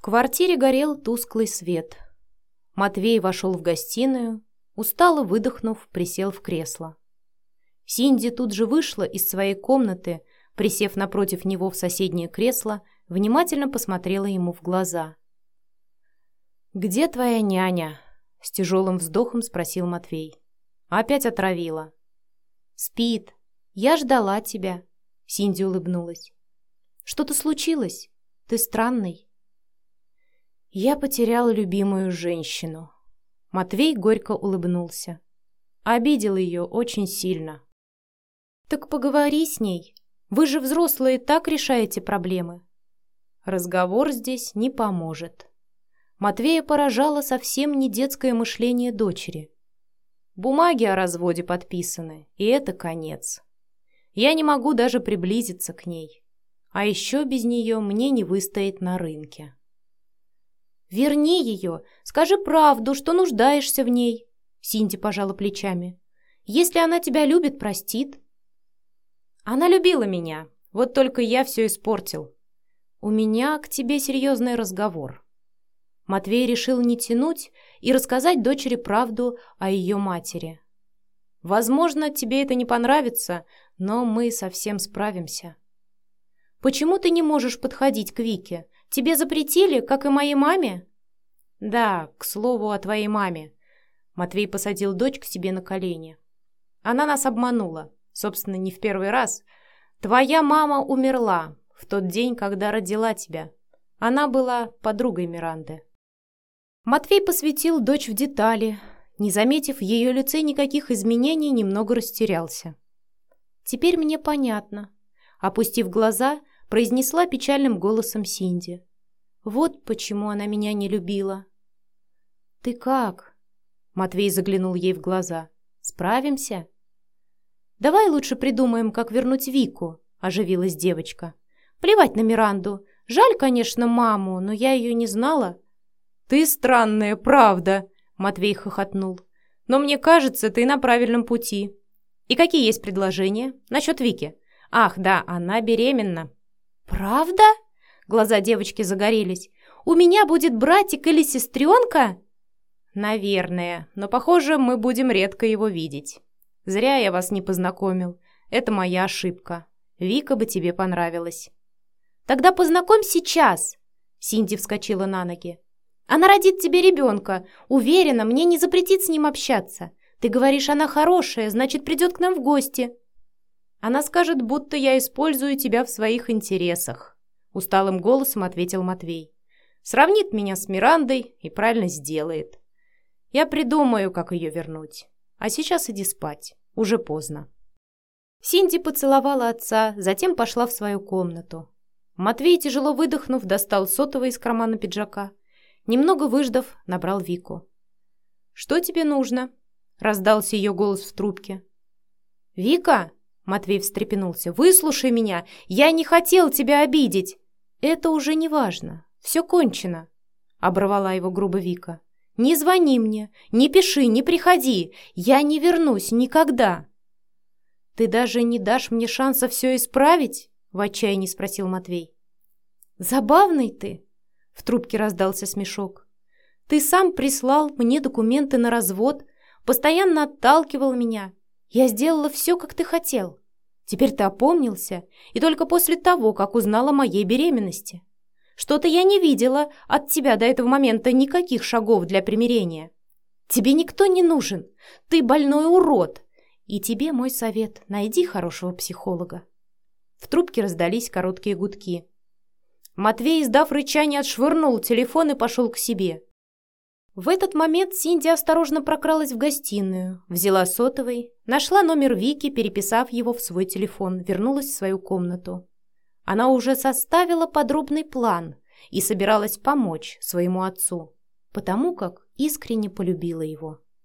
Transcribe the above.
В квартире горел тусклый свет. Матвей вошел в гостиную, устало выдохнув, присел в кресло. Синди тут же вышла из своей комнаты, присев напротив него в соседнее кресло, внимательно посмотрела ему в глаза. «Где твоя няня?» — с тяжелым вздохом спросил Матвей. «Опять отравила». «Спит. Я ждала тебя», — Синди улыбнулась. «Что-то случилось? Ты странный». «Я потерял любимую женщину». Матвей горько улыбнулся. Обидел ее очень сильно. «Так поговори с ней. Вы же взрослые так решаете проблемы». Разговор здесь не поможет. Матвея поражало совсем не детское мышление дочери. Бумаги о разводе подписаны, и это конец. Я не могу даже приблизиться к ней. А еще без нее мне не выстоять на рынке. «Верни ее! Скажи правду, что нуждаешься в ней!» Синди пожала плечами. «Если она тебя любит, простит». «Она любила меня, вот только я все испортил. У меня к тебе серьезный разговор». Матвей решил не тянуть и рассказать дочери правду о ее матери. «Возможно, тебе это не понравится, но мы совсем справимся». «Почему ты не можешь подходить к Вике? Тебе запретили, как и моей маме?» «Да, к слову о твоей маме». Матвей посадил дочь к себе на колени. «Она нас обманула. Собственно, не в первый раз. Твоя мама умерла в тот день, когда родила тебя. Она была подругой Миранды». Матвей посвятил дочь в детали. Не заметив в ее лице никаких изменений, немного растерялся. «Теперь мне понятно», — опустив глаза, произнесла печальным голосом Синди. «Вот почему она меня не любила». «Ты как?» — Матвей заглянул ей в глаза. «Справимся?» «Давай лучше придумаем, как вернуть Вику», — оживилась девочка. «Плевать на Миранду. Жаль, конечно, маму, но я ее не знала». «Ты странная, правда», — Матвей хохотнул. «Но мне кажется, ты на правильном пути. И какие есть предложения насчет Вики? Ах, да, она беременна». «Правда?» Глаза девочки загорелись. «У меня будет братик или сестренка?» «Наверное, но, похоже, мы будем редко его видеть. Зря я вас не познакомил. Это моя ошибка. Вика бы тебе понравилась». «Тогда познакомь сейчас!» Синди вскочила на ноги. Она родит тебе ребенка. Уверена, мне не запретит с ним общаться. Ты говоришь, она хорошая, значит, придет к нам в гости. Она скажет, будто я использую тебя в своих интересах. Усталым голосом ответил Матвей. Сравнит меня с Мирандой и правильно сделает. Я придумаю, как ее вернуть. А сейчас иди спать. Уже поздно. Синди поцеловала отца, затем пошла в свою комнату. Матвей, тяжело выдохнув, достал сотовый из кармана пиджака Немного выждав, набрал Вику. «Что тебе нужно?» — раздался ее голос в трубке. «Вика!» — Матвей встрепенулся. «Выслушай меня! Я не хотел тебя обидеть!» «Это уже не важно. Все кончено!» — оборвала его грубо Вика. «Не звони мне, не пиши, не приходи! Я не вернусь никогда!» «Ты даже не дашь мне шанса все исправить?» — в отчаянии спросил Матвей. «Забавный ты!» В трубке раздался смешок. «Ты сам прислал мне документы на развод, постоянно отталкивал меня. Я сделала все, как ты хотел. Теперь ты опомнился, и только после того, как узнала о моей беременности. Что-то я не видела от тебя до этого момента никаких шагов для примирения. Тебе никто не нужен, ты больной урод. И тебе мой совет – найди хорошего психолога». В трубке раздались короткие гудки. Матвей, издав рычание, отшвырнул телефон и пошел к себе. В этот момент Синди осторожно прокралась в гостиную, взяла сотовый, нашла номер Вики, переписав его в свой телефон, вернулась в свою комнату. Она уже составила подробный план и собиралась помочь своему отцу, потому как искренне полюбила его.